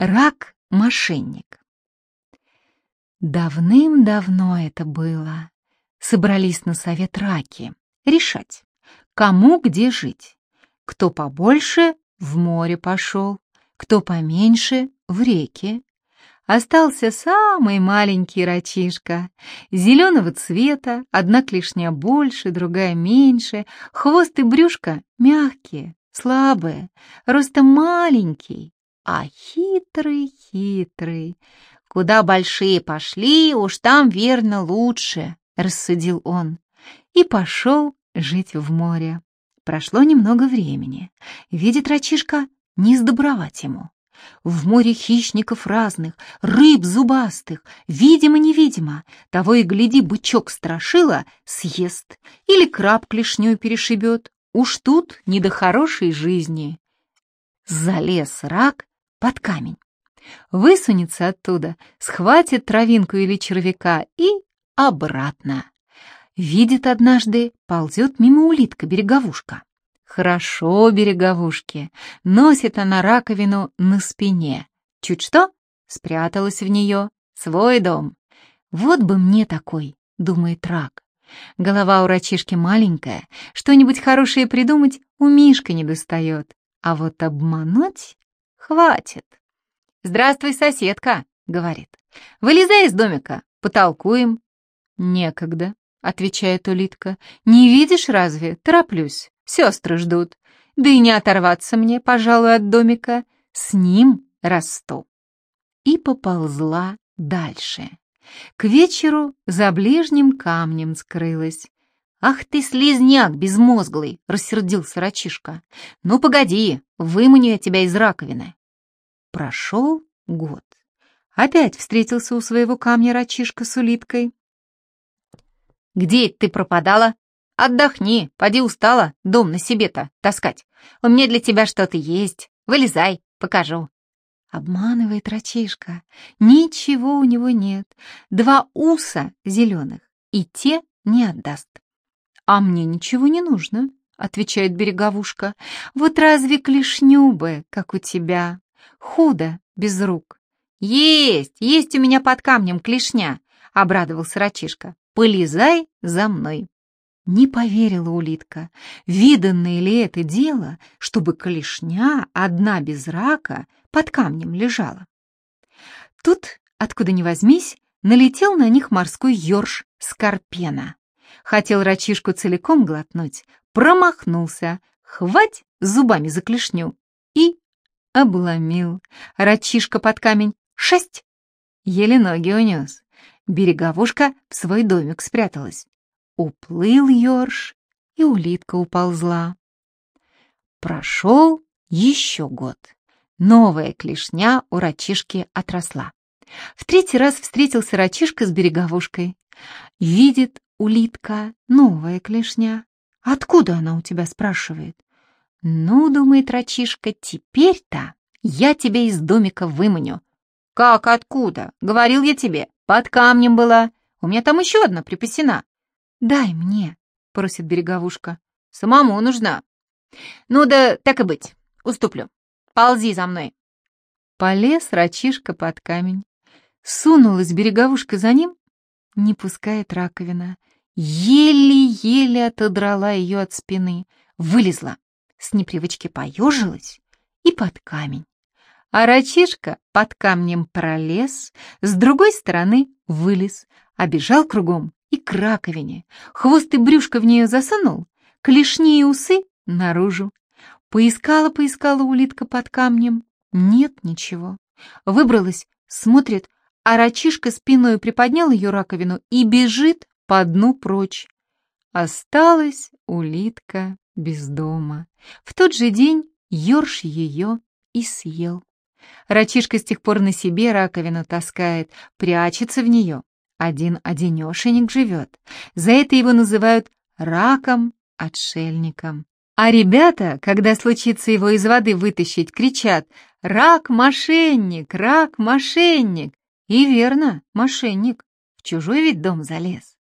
Рак-мошенник. Давным-давно это было. Собрались на совет раки решать, кому где жить. Кто побольше — в море пошел, кто поменьше — в реке. Остался самый маленький рачишка, зеленого цвета, одна клешня больше, другая меньше, хвост и брюшко мягкие, слабые, ростом маленький, а хитрый-хитрый. Куда большие пошли, уж там, верно, лучше, рассудил он. И пошел жить в море. Прошло немного времени. Видит рачишка, не сдобровать ему. В море хищников разных, рыб зубастых, видимо-невидимо, того и гляди, бычок страшила, съест, или краб клешню перешибет. Уж тут не до хорошей жизни. Залез рак под камень. Высунется оттуда, схватит травинку или червяка и обратно. Видит однажды, ползет мимо улитка-береговушка. Хорошо береговушки. Носит она раковину на спине. Чуть что, спряталась в нее. Свой дом. Вот бы мне такой, думает рак. Голова у рачишки маленькая, что-нибудь хорошее придумать у Мишка не достает. А вот обмануть хватит. «Здравствуй, соседка», — говорит. «Вылезай из домика, потолкуем». «Некогда», — отвечает улитка. «Не видишь разве? Тороплюсь. Сестры ждут. Да и не оторваться мне, пожалуй, от домика. С ним расту». И поползла дальше. К вечеру за ближним камнем скрылась. «Ах ты, слизняк безмозглый!» — рассердился рачишка. «Ну, погоди, выманю я тебя из раковины». Прошел год. Опять встретился у своего камня рачишка с улиткой. «Где ты пропадала? Отдохни, поди устала, дом на себе-то таскать. У меня для тебя что-то есть. Вылезай, покажу». Обманывает рачишка. Ничего у него нет. Два уса зеленых, и те не отдаст. «А мне ничего не нужно», — отвечает береговушка. «Вот разве клешню бы, как у тебя? Худо, без рук». «Есть, есть у меня под камнем клешня», — обрадовался рачишка. «Полезай за мной». Не поверила улитка. Виданное ли это дело, чтобы клешня, одна без рака, под камнем лежала? Тут, откуда ни возьмись, налетел на них морской ёрш Скорпена. Хотел рачишку целиком глотнуть, промахнулся, хвать зубами за клешню обломил. Рачишка под камень шесть, еле ноги унес. Береговушка в свой домик спряталась. Уплыл ёрш, и улитка уползла. Прошел еще год. Новая клешня у рачишки отросла. В третий раз встретился рачишка с береговушкой. Видит улитка, новая клешня. «Откуда она у тебя?» — спрашивает. «Ну, — думает рачишка, — теперь-то я тебя из домика выманю». «Как откуда? Говорил я тебе, под камнем была. У меня там еще одна припасена». «Дай мне», — просит береговушка. «Самому нужна». «Ну да так и быть, уступлю. Ползи за мной». Полез рачишка под камень. Сунулась береговушка за ним, не пускает раковина. Еле-еле отодрала ее от спины, вылезла, с непривычки поежилась и под камень. А рачишка под камнем пролез, с другой стороны вылез, обежал кругом и к раковине. Хвост и брюшко в нее засунул, клешни и усы наружу. Поискала-поискала улитка под камнем. Нет ничего. Выбралась, смотрит, а рачишка спиной приподнял ее раковину и бежит по дну прочь. Осталась улитка без дома. В тот же день Ёрш ее и съел. Рачишка с тех пор на себе раковину таскает, прячется в нее. Один-одинешенек живет. За это его называют раком-отшельником. А ребята, когда случится его из воды вытащить, кричат «Рак-мошенник! Рак-мошенник!» И верно, мошенник. В чужой ведь дом залез.